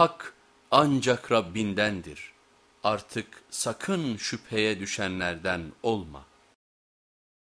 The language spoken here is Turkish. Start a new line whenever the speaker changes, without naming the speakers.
Hak ancak Rabbindendir. Artık sakın şüpheye düşenlerden olma.